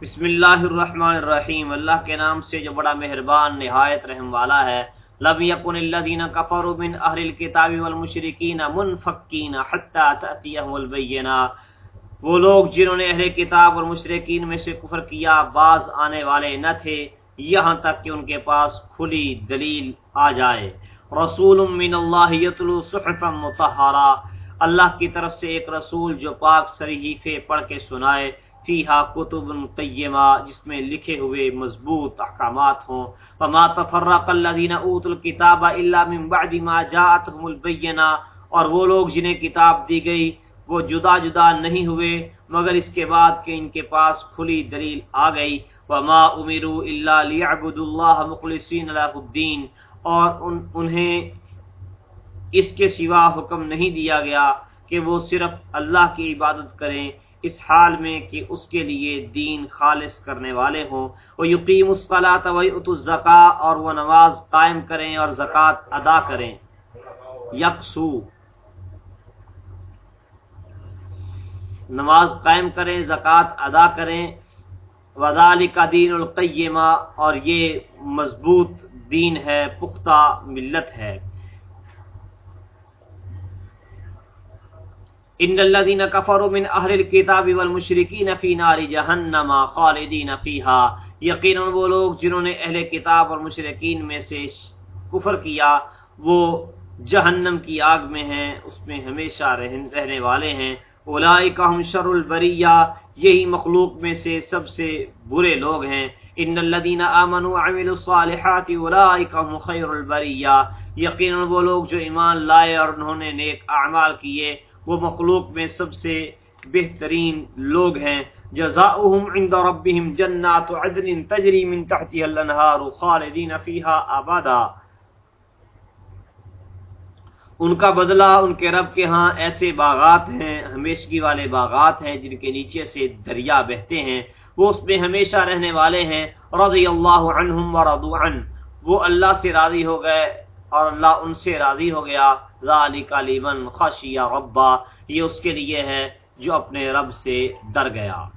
بسم اللہ الرحمن الرحیم۔ اللہ کے نام سے جو بڑا مہربان، نہایت رحم والا ہے۔ لم يكن الذين كفروا من اهل الكتاب والمشركين منفكين حتى تاتيهم البينه وہ لوگ جنہوں نے اہل کتاب اور مشرقین میں سے کفر کیا، باز آنے والے نہ تھے۔ یہاں تک کہ ان کے پاس کھلی دلیل آ جائے۔ رسول من اللہ یتلو صحفا مطہرا اللہ کی طرف سے ایک رسول جو پاک صحیفے پڑھ کے سنائے۔ فیہا کتب قیمہ، جس میں لکھے ہوئے مضبوط احکامات ہوں۔ وما تفرق الذین اوتوا الكتاب الا من بعد ما جاءتهم البینہ اور وہ لوگ جنہیں کتاب دی گئی، وہ جدا جدا نہیں ہوئے، مگر اس کے بعد کہ ان کے پاس کھلی دلیل آ گئی۔ وما امروا الا ليعبدوا الله مخلصین له الدین اور ان، انہیں اس کے سوا حکم نہیں دیا گیا کہ وہ صرف اللہ کی عبادت کریں۔ اس حال میں کہ اس کے لیے دین خالص کرنے والے ہوں۔ وہ یقین اسقلاۃ وط الزکا اور وہ نماز قائم کریں اور زکوٰۃ ادا کریں۔ یکسو۔ نماز قائم کریں، زکوٰۃ ادا کریں۔ وزال کا دین القیمہ اور یہ مضبوط دین ہے، پختہ ملت ہے۔ ان الذين كفروا من اهل الكتاب والمشركين في نار جهنم خالدين فيها۔ یقینا وہ لوگ جنہوں نے اہل کتاب اور مشرکین میں سے کفر کیا، وہ جہنم کی آگ میں ہیں، اس میں ہمیشہ رہنے والے ہیں۔ اولئک هم شر البریہ، یہی مخلوق میں سے سب سے برے لوگ ہیں۔ ان الذين امنوا وعملوا الصالحات اولئک هم خیر البریہ۔ یقینا وہ لوگ جو ایمان لائے اور انہوں نے نیک اعمال کیے وہ مخلوق میں سب سے بہترین لوگ ہیں۔ جزاؤہم عند ربهم جنات عدن تجری من تحتها الانہار خالدین فیہا ابدا ان کا بدلہ ان کے رب کے ہاں ایسے باغات ہیں، ہمیشگی والے باغات ہیں جن کے نیچے سے دریا بہتے ہیں۔ وہ اس میں ہمیشہ رہنے والے ہیں۔ رضی اللہ عنہم ورضوا عن وہ اللہ سے راضی ہو گئے۔ اور اللہ ان سے راضی ہو گیا۔ ذالک لمن خشی ربا، یہ اس کے لیے ہے جو اپنے رب سے ڈر گیا۔